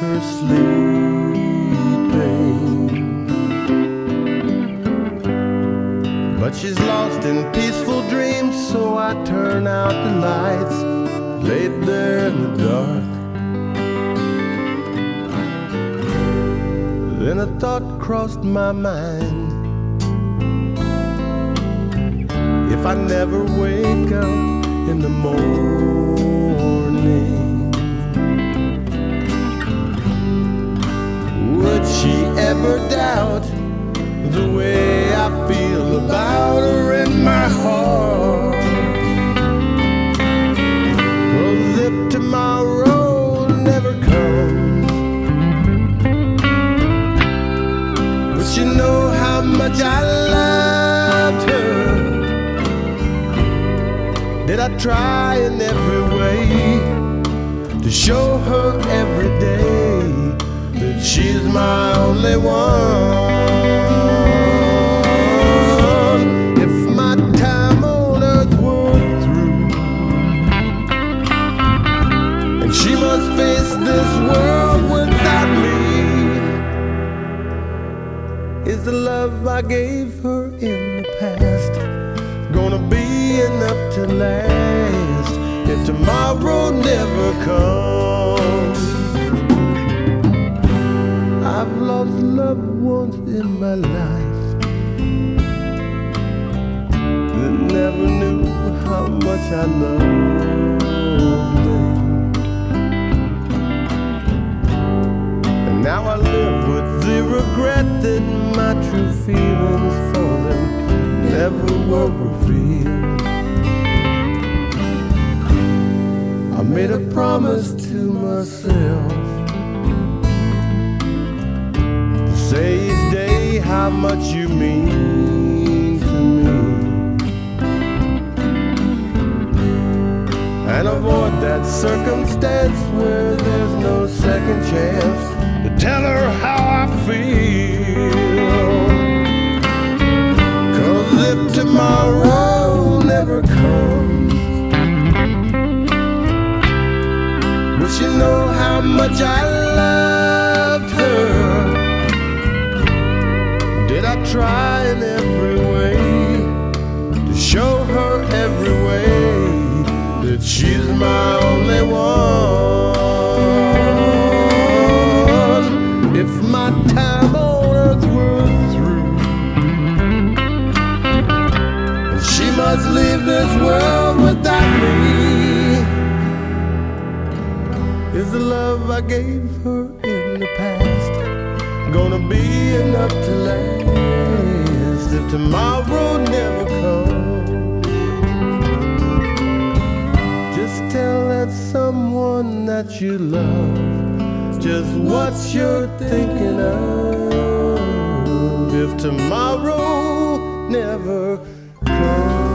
sleeping. But she's lost in peaceful dreams, so I turn out the lights, laid there in the dark. Then a thought crossed my mind. If I never wake up in the morning, ever doubt the way I feel about her in my heart? Well, if tomorrow never comes, but you know how much I loved her. Did I try in every way to show her every day that she's my only one? If my time on earth were through, and she must face this world without me, is the love I gave her in the past gonna be enough to last if tomorrow never comes. Loved ones in my life that never knew how much I loved them. And now I live with the regret that my true feelings for them never were revealed. I made a promise to myself to day how much you mean to me and avoid that circumstance where there's no second chance to tell her how I feel. Cause if tomorrow never comes, will she know how much I loved try in every way to show her every way that she's my only one? If my time on earth were through, and she must leave this world without me. Is the love I gave her in the past gonna be enough to last if tomorrow never comes? Just tell that someone that you love just what you're thinking of if tomorrow never comes.